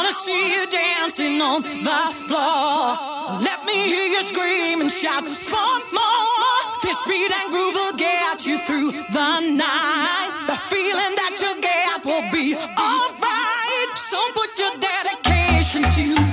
wanna see you dancing on the floor. Let me hear you scream and shout for more. This beat and groove will get you through the night. The feeling that you get will be alright. So put your dedication to